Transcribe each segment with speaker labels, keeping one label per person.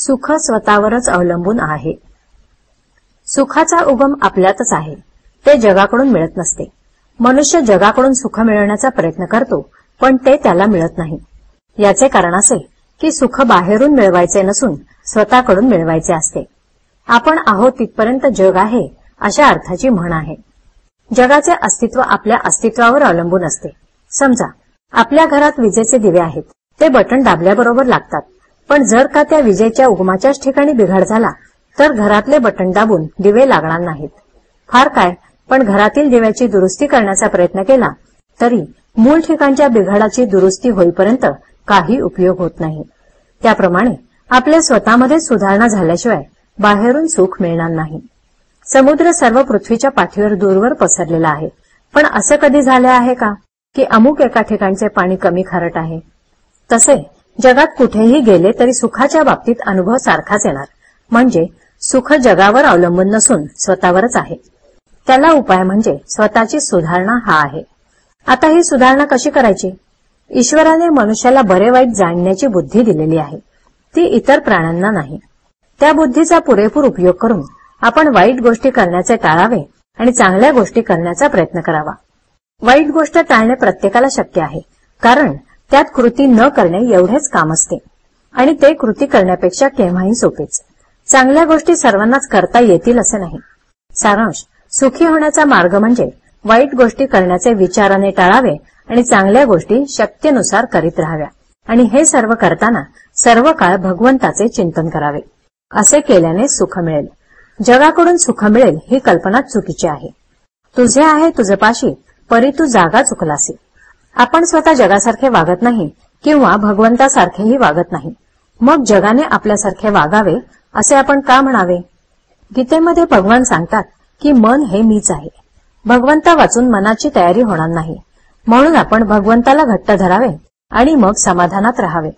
Speaker 1: सुख स्वतःवरच अवलंबून आहे. सुखाचा उगम आपल्यातच आहे. ते जगाकडून मिळत नसते. मनुष्य जगाकडून सुख मिळवण्याचा प्रयत्न करतो पण ते त्याला मिळत नाही. याचे कारण असे की सुख बाहेरून मिळवायचे नसून स्वतःकडून मिळवायचे असते. आपण आहोत तिथपर्यंत जग आहे अशा अर्थाची म्हण आहे. जगाचे अस्तित्व आपल्या अस्तित्वावर अवलंबून असते. समजा आपल्या घरात विजेचे दिवे आहेत. ते बटन दाबल्याबरोबर लागतात. पण जर का त्या विजेच्या उगमाच्याच ठिकाणी बिघाड झाला तर घरातले बटन दाबून दिवे लागणार नाहीत. फार काय पण घरातील दिव्याची दुरुस्ती करण्याचा प्रयत्न केला तरी मूळ ठिकाणच्या बिघाडाची दुरुस्ती होईपर्यंत काही उपयोग होत नाही. त्याप्रमाणे आपल्या स्वतःमध्ये सुधारणा झाल्याशिवाय बाहेरून सुख मिळणार नाही. समुद्र सर्व पृथ्वीच्या पाठीवर दूरवर पसरलेला आहे. पण असं कधी झाले आहे का की अमुक एका ठिकाणचे पाणी कमी खारट आहे? तसे जगात कुठेही गेले तरी सुखाच्या बाबतीत अनुभव सारखाच येणार. म्हणजे सुख जगावर अवलंबून नसून स्वतःवरच आहे. त्याला उपाय म्हणजे स्वतःची सुधारणा हा आहे. आता ही सुधारणा कशी करायची? ईश्वराने मनुष्याला बरे वाईट जाणण्याची बुद्धी दिलेली आहे. ती इतर प्राण्यांना नाही. त्या बुद्धीचा पुरेपूर उपयोग करून आपण वाईट गोष्टी करण्याचे टाळावे आणि चांगल्या गोष्टी करण्याचा प्रयत्न करावा. वाईट गोष्ट टाळणे प्रत्येकाला शक्य आहे. कारण त्यात कृती न करणे एवढेच काम असते. आणि ते कृती करण्यापेक्षा केव्हाही सोपेच. चांगल्या गोष्टी सर्वांनाच करता येतील असे नाही. सारांश. सुखी होण्याचा मार्ग म्हणजे वाईट गोष्टी करण्याचे विचाराने टाळावे आणि चांगल्या गोष्टी शक्यनुसार करीत राहाव्या. आणि हे सर्व करताना सर्व काळ भगवंताचे चिंतन करावे. असे केल्याने सुख मिळेल. जगाकडून सुख मिळेल ही कल्पना चुकीची आहे. तुझे आहे तुझे पाशी परी तू जागा चुकलासी. आपण स्वतः जगासारखे वागत नाही किंवा भगवंतासारखेही वागत नाही. मग जगाने आपल्यासारखे वागावे असे आपण का म्हणावे? गीतेमध्ये भगवान सांगतात की मन हे मीच आहे. भगवंता वाचून मनाची तयारी होणार नाही. म्हणून आपण भगवंताला घट्ट धरावे आणि मग समाधानात राहावे.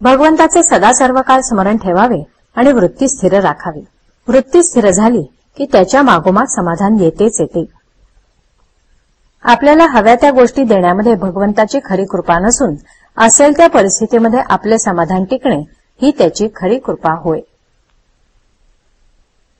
Speaker 1: भगवंताचे सदा सर्व काळ स्मरण ठेवावे आणि वृत्ती स्थिर राखावी. वृत्ती स्थिर झाली की त्याच्या मागोमाग समाधान येतेच येते. आपल्याला हव्या त्या गोष्टी देण्यामध्ये भगवंताची खरी कृपा नसून असेल त्या परिस्थितीमध्ये आपले समाधान टिकणे ही त्याची खरी कृपा होय.